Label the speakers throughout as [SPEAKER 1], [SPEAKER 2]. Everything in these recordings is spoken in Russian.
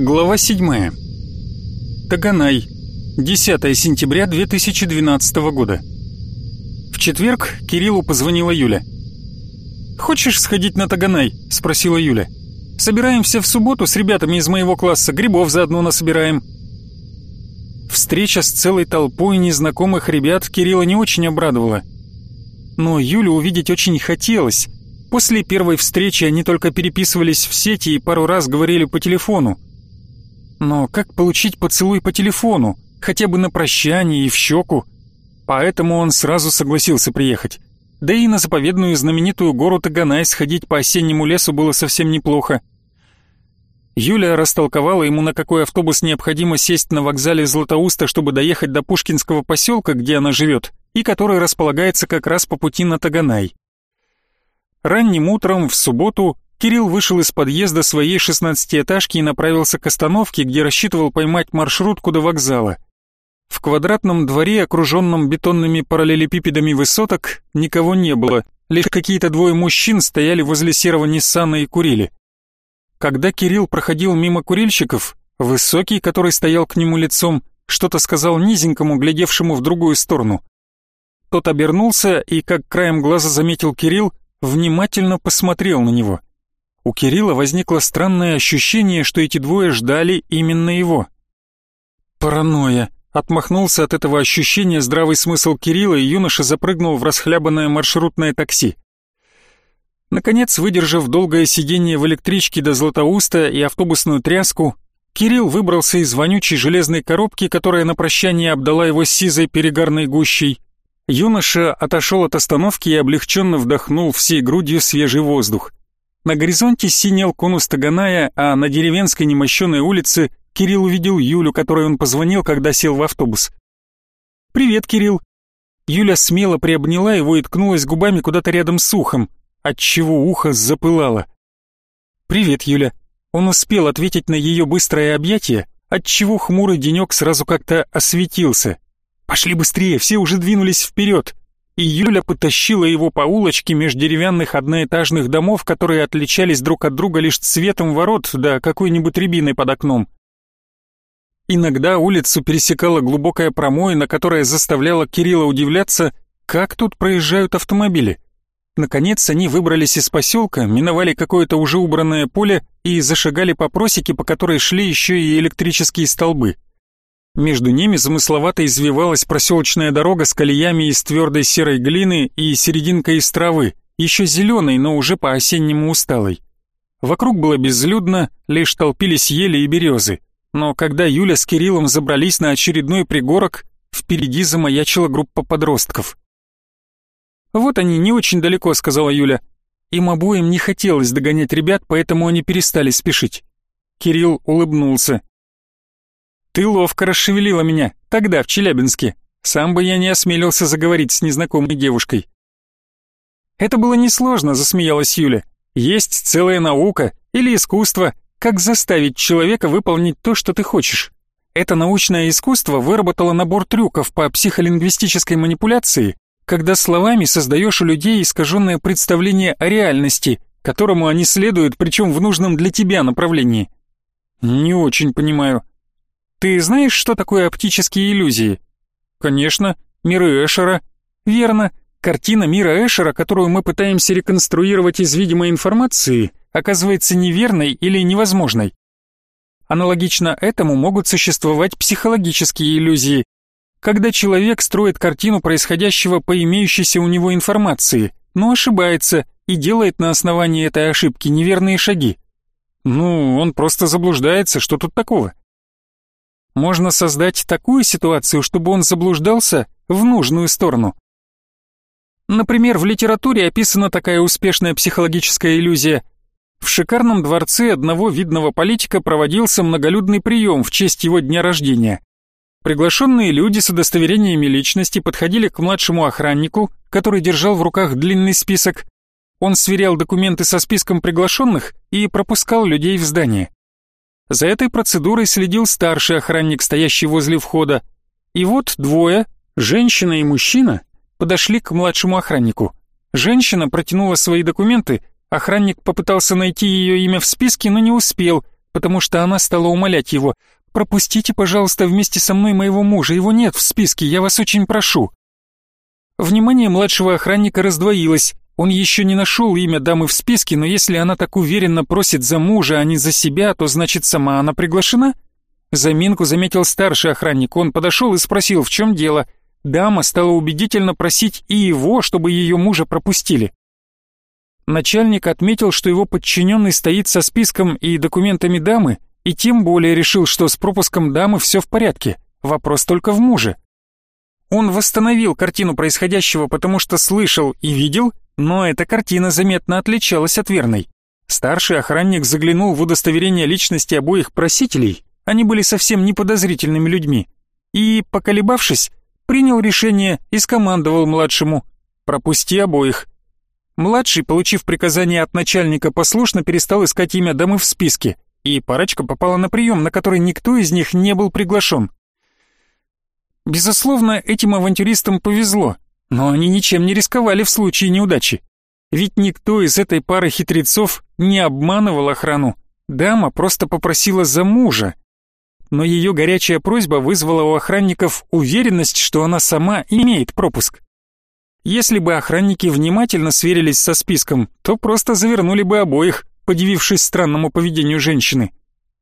[SPEAKER 1] Глава 7. Таганай. 10 сентября 2012 года. В четверг Кириллу позвонила Юля. «Хочешь сходить на Таганай?» – спросила Юля. «Собираемся в субботу с ребятами из моего класса, грибов заодно насобираем». Встреча с целой толпой незнакомых ребят Кирилла не очень обрадовала. Но Юлю увидеть очень хотелось. После первой встречи они только переписывались в сети и пару раз говорили по телефону. Но как получить поцелуй по телефону, хотя бы на прощание и в щеку? Поэтому он сразу согласился приехать. Да и на заповедную знаменитую гору Таганай сходить по осеннему лесу было совсем неплохо. Юля растолковала ему, на какой автобус необходимо сесть на вокзале Златоуста, чтобы доехать до Пушкинского поселка, где она живет, и который располагается как раз по пути на Таганай. Ранним утром в субботу Кирилл вышел из подъезда своей шестнадцатиэтажки и направился к остановке, где рассчитывал поймать маршрутку до вокзала. В квадратном дворе, окруженном бетонными параллелепипедами высоток, никого не было, лишь какие-то двое мужчин стояли возле серого Ниссана и курили. Когда Кирилл проходил мимо курильщиков, высокий, который стоял к нему лицом, что-то сказал низенькому, глядевшему в другую сторону. Тот обернулся и, как краем глаза заметил Кирилл, внимательно посмотрел на него. У Кирилла возникло странное ощущение, что эти двое ждали именно его. «Паранойя», — отмахнулся от этого ощущения здравый смысл Кирилла, и юноша запрыгнул в расхлябанное маршрутное такси. Наконец, выдержав долгое сидение в электричке до Златоуста и автобусную тряску, Кирилл выбрался из вонючей железной коробки, которая на прощание обдала его сизой перегарной гущей. Юноша отошел от остановки и облегченно вдохнул всей грудью свежий воздух. На горизонте синел конус Таганая, а на деревенской немощенной улице Кирилл увидел Юлю, которой он позвонил, когда сел в автобус. «Привет, Кирилл!» Юля смело приобняла его и ткнулась губами куда-то рядом с ухом, отчего ухо запылало. «Привет, Юля!» Он успел ответить на ее быстрое объятие, отчего хмурый денек сразу как-то осветился. «Пошли быстрее, все уже двинулись вперед!» И Юля потащила его по улочке меж деревянных одноэтажных домов, которые отличались друг от друга лишь цветом ворот да какой-нибудь рябиной под окном. Иногда улицу пересекала глубокая промоина, которая заставляла Кирилла удивляться, как тут проезжают автомобили. Наконец они выбрались из поселка, миновали какое-то уже убранное поле и зашагали по просеке, по которой шли еще и электрические столбы. Между ними замысловато извивалась проселочная дорога с колеями из твердой серой глины и серединкой из травы, еще зеленой, но уже по-осеннему усталой. Вокруг было безлюдно, лишь толпились ели и березы. Но когда Юля с Кириллом забрались на очередной пригорок, впереди замаячила группа подростков. «Вот они, не очень далеко», — сказала Юля. Им обоим не хотелось догонять ребят, поэтому они перестали спешить. Кирилл улыбнулся. Ты ловко расшевелила меня, тогда, в Челябинске. Сам бы я не осмелился заговорить с незнакомой девушкой. Это было несложно, засмеялась Юля. Есть целая наука или искусство, как заставить человека выполнить то, что ты хочешь. Это научное искусство выработало набор трюков по психолингвистической манипуляции, когда словами создаешь у людей искаженное представление о реальности, которому они следуют, причем в нужном для тебя направлении. Не очень понимаю. Ты знаешь, что такое оптические иллюзии? Конечно, миры Эшера. Верно. Картина мира Эшера, которую мы пытаемся реконструировать из видимой информации, оказывается неверной или невозможной. Аналогично этому могут существовать психологические иллюзии, когда человек строит картину происходящего по имеющейся у него информации, но ошибается и делает на основании этой ошибки неверные шаги. Ну, он просто заблуждается, что тут такого? Можно создать такую ситуацию, чтобы он заблуждался в нужную сторону. Например, в литературе описана такая успешная психологическая иллюзия. В шикарном дворце одного видного политика проводился многолюдный прием в честь его дня рождения. Приглашенные люди с удостоверениями личности подходили к младшему охраннику, который держал в руках длинный список. Он сверял документы со списком приглашенных и пропускал людей в здание. За этой процедурой следил старший охранник, стоящий возле входа. И вот двое, женщина и мужчина, подошли к младшему охраннику. Женщина протянула свои документы, охранник попытался найти ее имя в списке, но не успел, потому что она стала умолять его «Пропустите, пожалуйста, вместе со мной моего мужа, его нет в списке, я вас очень прошу». Внимание младшего охранника раздвоилось, он еще не нашел имя дамы в списке, но если она так уверенно просит за мужа, а не за себя, то значит сама она приглашена? Заминку заметил старший охранник, он подошел и спросил, в чем дело. Дама стала убедительно просить и его, чтобы ее мужа пропустили. Начальник отметил, что его подчиненный стоит со списком и документами дамы, и тем более решил, что с пропуском дамы все в порядке, вопрос только в муже. Он восстановил картину происходящего, потому что слышал и видел, но эта картина заметно отличалась от верной. Старший охранник заглянул в удостоверение личности обоих просителей, они были совсем неподозрительными людьми, и, поколебавшись, принял решение и скомандовал младшему «пропусти обоих». Младший, получив приказание от начальника, послушно перестал искать имя дамы в списке, и парочка попала на прием, на который никто из них не был приглашен. Безусловно, этим авантюристам повезло, но они ничем не рисковали в случае неудачи. Ведь никто из этой пары хитрецов не обманывал охрану. Дама просто попросила за мужа. Но ее горячая просьба вызвала у охранников уверенность, что она сама имеет пропуск. Если бы охранники внимательно сверились со списком, то просто завернули бы обоих, подивившись странному поведению женщины.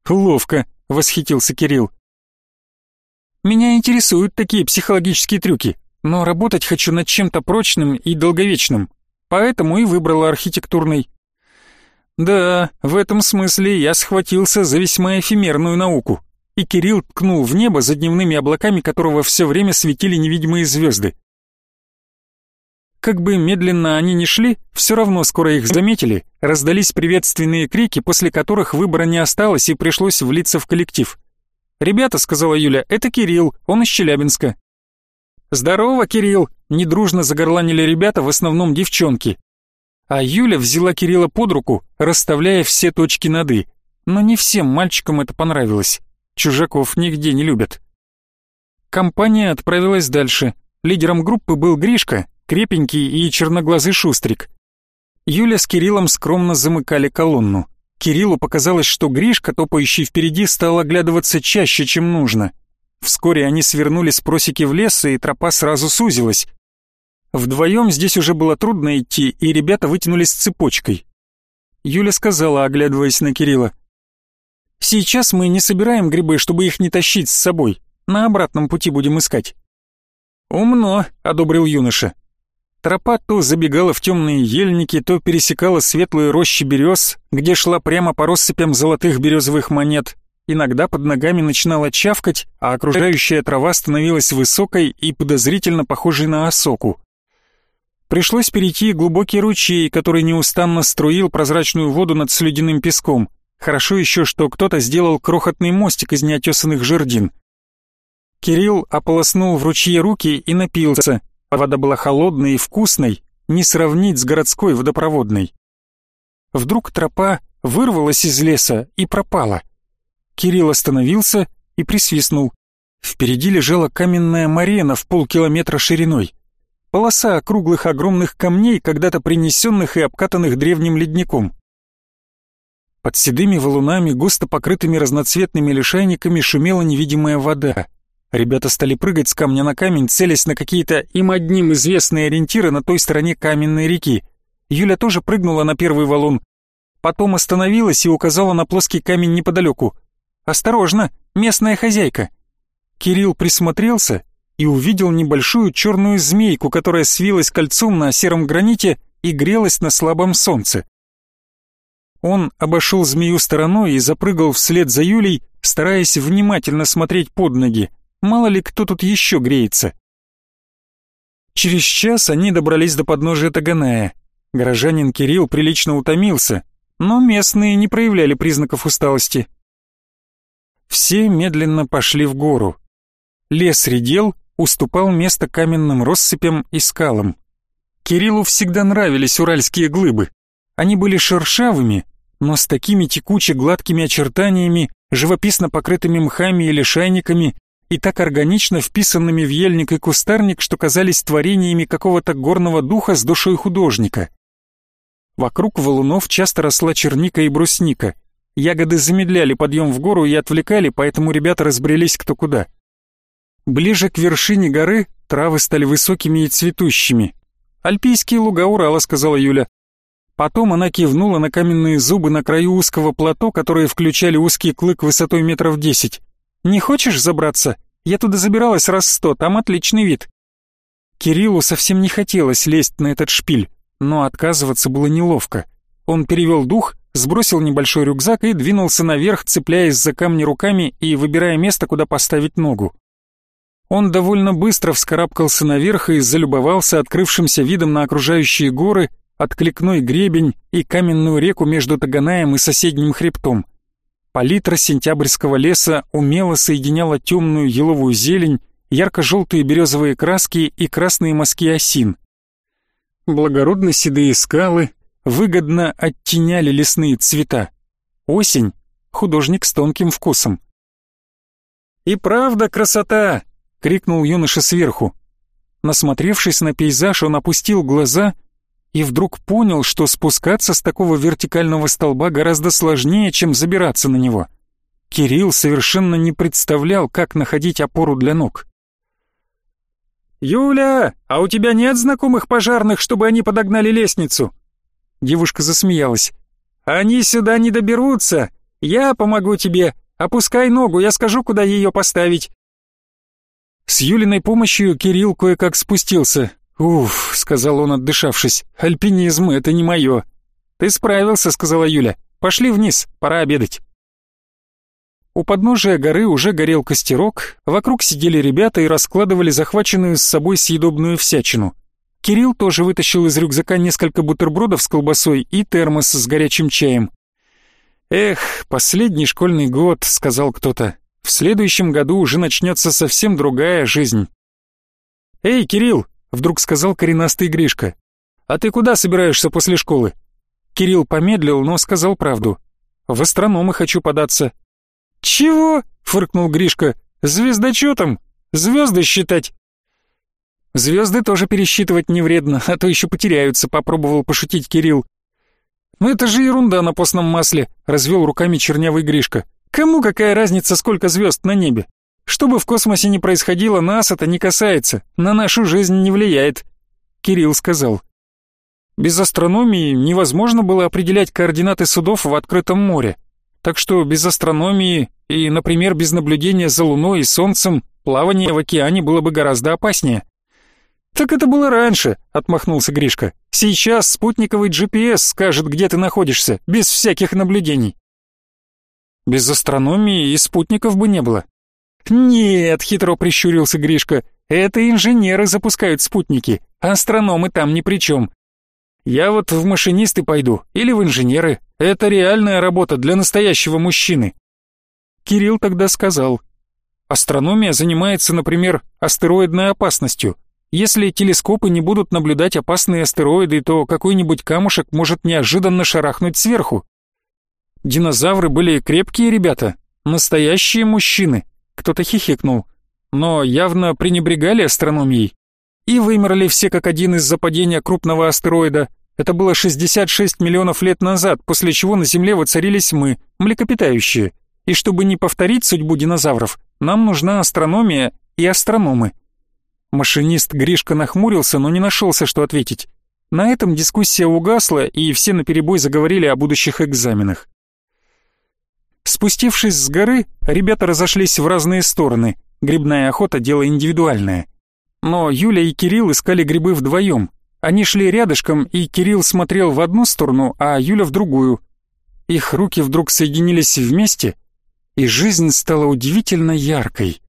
[SPEAKER 1] «Ловко», — восхитился Кирилл. «Меня интересуют такие психологические трюки, но работать хочу над чем-то прочным и долговечным, поэтому и выбрала архитектурный». «Да, в этом смысле я схватился за весьма эфемерную науку», и Кирилл ткнул в небо за дневными облаками которого все время светили невидимые звезды. Как бы медленно они ни шли, все равно скоро их заметили, раздались приветственные крики, после которых выбора не осталось и пришлось влиться в коллектив. «Ребята», — сказала Юля, — «это Кирилл, он из Челябинска». «Здорово, Кирилл!» — недружно загорланили ребята, в основном девчонки. А Юля взяла Кирилла под руку, расставляя все точки над «и». Но не всем мальчикам это понравилось. Чужаков нигде не любят. Компания отправилась дальше. Лидером группы был Гришка, крепенький и черноглазый шустрик. Юля с Кириллом скромно замыкали колонну. Кириллу показалось, что Гришка, топающий впереди, стал оглядываться чаще, чем нужно. Вскоре они свернули с просеки в лес, и тропа сразу сузилась. Вдвоем здесь уже было трудно идти, и ребята вытянулись цепочкой. Юля сказала, оглядываясь на Кирилла. «Сейчас мы не собираем грибы, чтобы их не тащить с собой. На обратном пути будем искать». «Умно», — одобрил юноша. Тропа то забегала в темные ельники, то пересекала светлые рощи берез, где шла прямо по россыпям золотых березовых монет. Иногда под ногами начинала чавкать, а окружающая трава становилась высокой и подозрительно похожей на осоку. Пришлось перейти глубокий ручей, который неустанно струил прозрачную воду над слюдяным песком. Хорошо еще, что кто-то сделал крохотный мостик из неотесанных жердин. Кирилл ополоснул в ручье руки и напился, Вода была холодной и вкусной, не сравнить с городской водопроводной. Вдруг тропа вырвалась из леса и пропала. Кирилл остановился и присвистнул. Впереди лежала каменная марена в полкилометра шириной. Полоса округлых огромных камней, когда-то принесенных и обкатанных древним ледником. Под седыми валунами, густо покрытыми разноцветными лишайниками, шумела невидимая вода. Ребята стали прыгать с камня на камень, целясь на какие-то им одним известные ориентиры на той стороне каменной реки. Юля тоже прыгнула на первый валун. Потом остановилась и указала на плоский камень неподалеку. «Осторожно, местная хозяйка!» Кирилл присмотрелся и увидел небольшую черную змейку, которая свилась кольцом на сером граните и грелась на слабом солнце. Он обошел змею стороной и запрыгал вслед за Юлей, стараясь внимательно смотреть под ноги. Мало ли кто тут еще греется. Через час они добрались до подножия Таганая. Горожанин Кирилл прилично утомился, но местные не проявляли признаков усталости. Все медленно пошли в гору. Лес редел, уступал место каменным россыпям и скалам. Кириллу всегда нравились уральские глыбы. Они были шершавыми, но с такими текуче-гладкими очертаниями, живописно покрытыми мхами или шайниками, и так органично вписанными в ельник и кустарник, что казались творениями какого-то горного духа с душой художника. Вокруг валунов часто росла черника и брусника. Ягоды замедляли подъем в гору и отвлекали, поэтому ребята разбрелись кто куда. Ближе к вершине горы травы стали высокими и цветущими. «Альпийские луга Урала», — сказала Юля. Потом она кивнула на каменные зубы на краю узкого плато, которые включали узкий клык высотой метров десять. «Не хочешь забраться? Я туда забиралась раз сто, там отличный вид». Кириллу совсем не хотелось лезть на этот шпиль, но отказываться было неловко. Он перевел дух, сбросил небольшой рюкзак и двинулся наверх, цепляясь за камни руками и выбирая место, куда поставить ногу. Он довольно быстро вскарабкался наверх и залюбовался открывшимся видом на окружающие горы, откликной гребень и каменную реку между Таганаем и соседним хребтом. Палитра сентябрьского леса умело соединяла темную еловую зелень, ярко-желтые березовые краски и красные мазки осин. Благородно седые скалы выгодно оттеняли лесные цвета. Осень — художник с тонким вкусом. «И правда красота!» — крикнул юноша сверху. Насмотревшись на пейзаж, он опустил глаза — и вдруг понял, что спускаться с такого вертикального столба гораздо сложнее, чем забираться на него. Кирилл совершенно не представлял, как находить опору для ног. «Юля, а у тебя нет знакомых пожарных, чтобы они подогнали лестницу?» Девушка засмеялась. «Они сюда не доберутся. Я помогу тебе. Опускай ногу, я скажу, куда ее поставить». С Юлиной помощью Кирилл кое-как спустился. «Уф», — сказал он, отдышавшись, — «альпинизм — это не мое». «Ты справился», — сказала Юля. «Пошли вниз, пора обедать». У подножия горы уже горел костерок, вокруг сидели ребята и раскладывали захваченную с собой съедобную всячину. Кирилл тоже вытащил из рюкзака несколько бутербродов с колбасой и термос с горячим чаем. «Эх, последний школьный год», — сказал кто-то. «В следующем году уже начнется совсем другая жизнь». «Эй, Кирилл, вдруг сказал коренастый Гришка. «А ты куда собираешься после школы?» Кирилл помедлил, но сказал правду. «В астрономы хочу податься». «Чего?» — фыркнул Гришка. «Звездочетом? Звезды считать?» «Звезды тоже пересчитывать не вредно, а то еще потеряются», — попробовал пошутить Кирилл. «Ну это же ерунда на постном масле», — развел руками чернявый Гришка. «Кому какая разница, сколько звезд на небе? Что бы в космосе ни происходило, нас это не касается, на нашу жизнь не влияет. Кирилл сказал. Без астрономии невозможно было определять координаты судов в открытом море. Так что без астрономии и, например, без наблюдения за Луной и Солнцем плавание в океане было бы гораздо опаснее. «Так это было раньше», — отмахнулся Гришка. «Сейчас спутниковый GPS скажет, где ты находишься, без всяких наблюдений». «Без астрономии и спутников бы не было. «Нет», — хитро прищурился Гришка, — «это инженеры запускают спутники, астрономы там ни при чем. Я вот в машинисты пойду или в инженеры. Это реальная работа для настоящего мужчины». Кирилл тогда сказал, «Астрономия занимается, например, астероидной опасностью. Если телескопы не будут наблюдать опасные астероиды, то какой-нибудь камушек может неожиданно шарахнуть сверху. Динозавры были крепкие ребята, настоящие мужчины, кто-то хихикнул, но явно пренебрегали астрономией. И вымерли все как один из-за падения крупного астероида. Это было 66 миллионов лет назад, после чего на Земле воцарились мы, млекопитающие. И чтобы не повторить судьбу динозавров, нам нужна астрономия и астрономы. Машинист Гришка нахмурился, но не нашелся, что ответить. На этом дискуссия угасла, и все наперебой заговорили о будущих экзаменах. Спустившись с горы, ребята разошлись в разные стороны. Грибная охота – дело индивидуальное. Но Юля и Кирилл искали грибы вдвоем. Они шли рядышком, и Кирилл смотрел в одну сторону, а Юля в другую. Их руки вдруг соединились вместе, и жизнь стала удивительно яркой.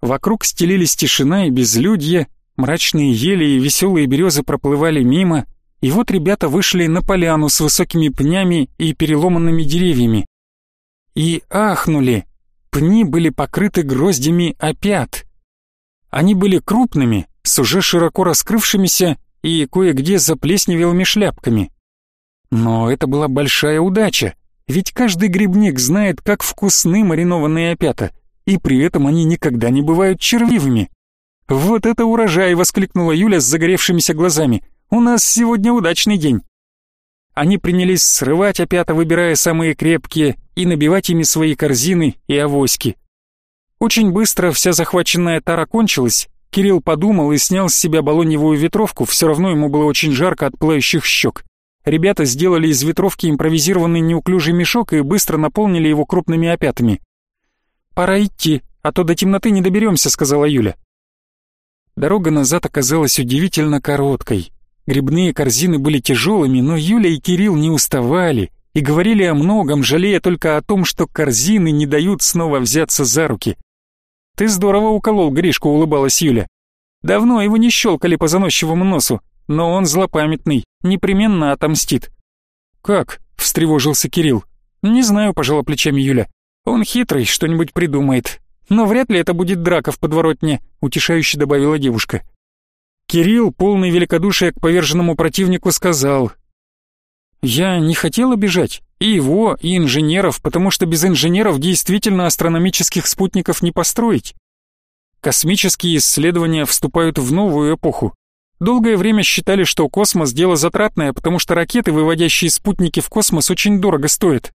[SPEAKER 1] Вокруг стелились тишина и безлюдье, мрачные ели и веселые березы проплывали мимо, и вот ребята вышли на поляну с высокими пнями и переломанными деревьями и ахнули. Пни были покрыты гроздями опят. Они были крупными, с уже широко раскрывшимися и кое-где заплесневелыми шляпками. Но это была большая удача, ведь каждый грибник знает, как вкусны маринованные опята, и при этом они никогда не бывают червивыми. «Вот это урожай!» — воскликнула Юля с загоревшимися глазами. «У нас сегодня удачный день!» Они принялись срывать опята, выбирая самые крепкие, и набивать ими свои корзины и авоськи. Очень быстро вся захваченная тара кончилась, Кирилл подумал и снял с себя балоневую ветровку, все равно ему было очень жарко от пылающих щек. Ребята сделали из ветровки импровизированный неуклюжий мешок и быстро наполнили его крупными опятами. «Пора идти, а то до темноты не доберемся», — сказала Юля. Дорога назад оказалась удивительно короткой. Грибные корзины были тяжелыми, но Юля и Кирилл не уставали и говорили о многом, жалея только о том, что корзины не дают снова взяться за руки. «Ты здорово уколол Гришку», — улыбалась Юля. «Давно его не щелкали по заносчивому носу, но он злопамятный, непременно отомстит». «Как?» — встревожился Кирилл. «Не знаю», — пожала плечами Юля. «Он хитрый, что-нибудь придумает. Но вряд ли это будет драка в подворотне», — утешающе добавила девушка. Кирилл, полный великодушия к поверженному противнику, сказал. «Я не хотел обижать, и его, и инженеров, потому что без инженеров действительно астрономических спутников не построить. Космические исследования вступают в новую эпоху. Долгое время считали, что космос – дело затратное, потому что ракеты, выводящие спутники в космос, очень дорого стоят.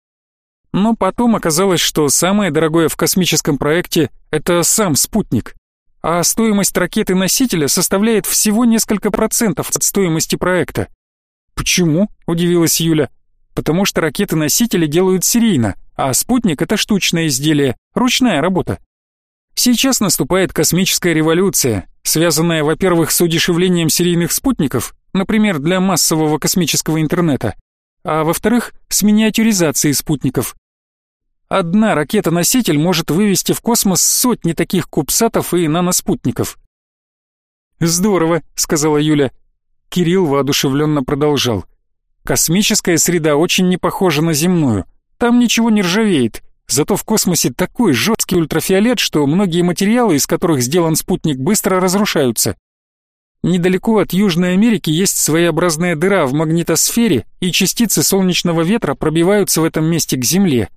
[SPEAKER 1] Но потом оказалось, что самое дорогое в космическом проекте – это сам спутник. А стоимость ракеты-носителя составляет всего несколько процентов от стоимости проекта. «Почему?» – удивилась Юля потому что ракеты-носители делают серийно, а спутник — это штучное изделие, ручная работа. Сейчас наступает космическая революция, связанная, во-первых, с удешевлением серийных спутников, например, для массового космического интернета, а во-вторых, с миниатюризацией спутников. Одна ракета-носитель может вывести в космос сотни таких кубсатов и наноспутников. «Здорово», — сказала Юля. Кирилл воодушевленно продолжал. Космическая среда очень не похожа на земную. Там ничего не ржавеет. Зато в космосе такой жесткий ультрафиолет, что многие материалы, из которых сделан спутник, быстро разрушаются. Недалеко от Южной Америки есть своеобразная дыра в магнитосфере, и частицы солнечного ветра пробиваются в этом месте к Земле.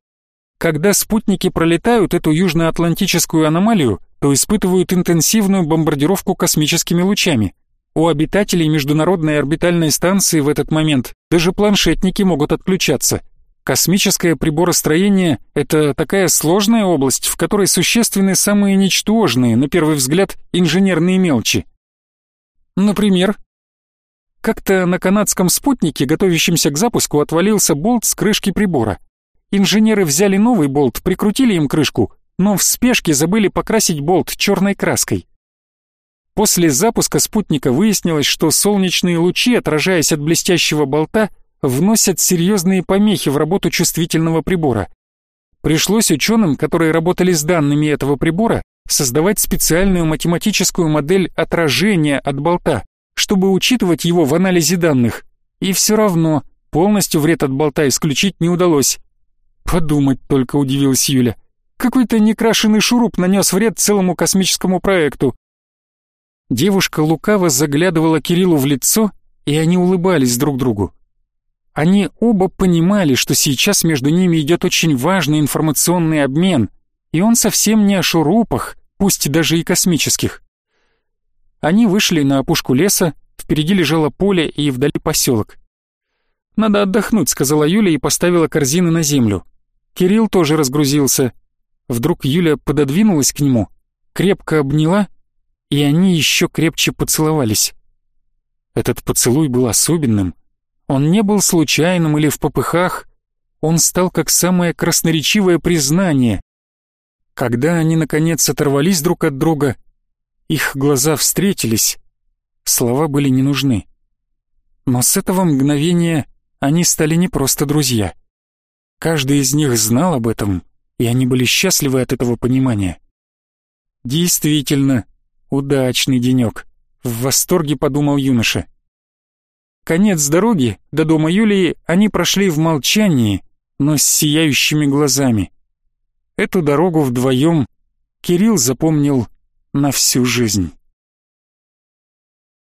[SPEAKER 1] Когда спутники пролетают эту южноатлантическую аномалию, то испытывают интенсивную бомбардировку космическими лучами. У обитателей Международной орбитальной станции в этот момент даже планшетники могут отключаться. Космическое приборостроение — это такая сложная область, в которой существенны самые ничтожные, на первый взгляд, инженерные мелочи. Например, как-то на канадском спутнике, готовящемся к запуску, отвалился болт с крышки прибора. Инженеры взяли новый болт, прикрутили им крышку, но в спешке забыли покрасить болт черной краской. После запуска спутника выяснилось, что солнечные лучи, отражаясь от блестящего болта, вносят серьезные помехи в работу чувствительного прибора. Пришлось ученым, которые работали с данными этого прибора, создавать специальную математическую модель отражения от болта, чтобы учитывать его в анализе данных. И все равно полностью вред от болта исключить не удалось. Подумать только удивилась Юля. Какой-то некрашенный шуруп нанес вред целому космическому проекту. Девушка лукаво заглядывала Кириллу в лицо, и они улыбались друг другу. Они оба понимали, что сейчас между ними идет очень важный информационный обмен, и он совсем не о шурупах, пусть даже и космических. Они вышли на опушку леса, впереди лежало поле и вдали поселок. «Надо отдохнуть», — сказала Юля и поставила корзины на землю. Кирилл тоже разгрузился. Вдруг Юля пододвинулась к нему, крепко обняла и они еще крепче поцеловались. Этот поцелуй был особенным. Он не был случайным или в попыхах, он стал как самое красноречивое признание. Когда они, наконец, оторвались друг от друга, их глаза встретились, слова были не нужны. Но с этого мгновения они стали не просто друзья. Каждый из них знал об этом, и они были счастливы от этого понимания. Действительно, Удачный денек. В восторге подумал юноша. Конец дороги до дома Юлии они прошли в молчании, но с сияющими глазами. Эту дорогу вдвоем Кирилл запомнил на всю жизнь.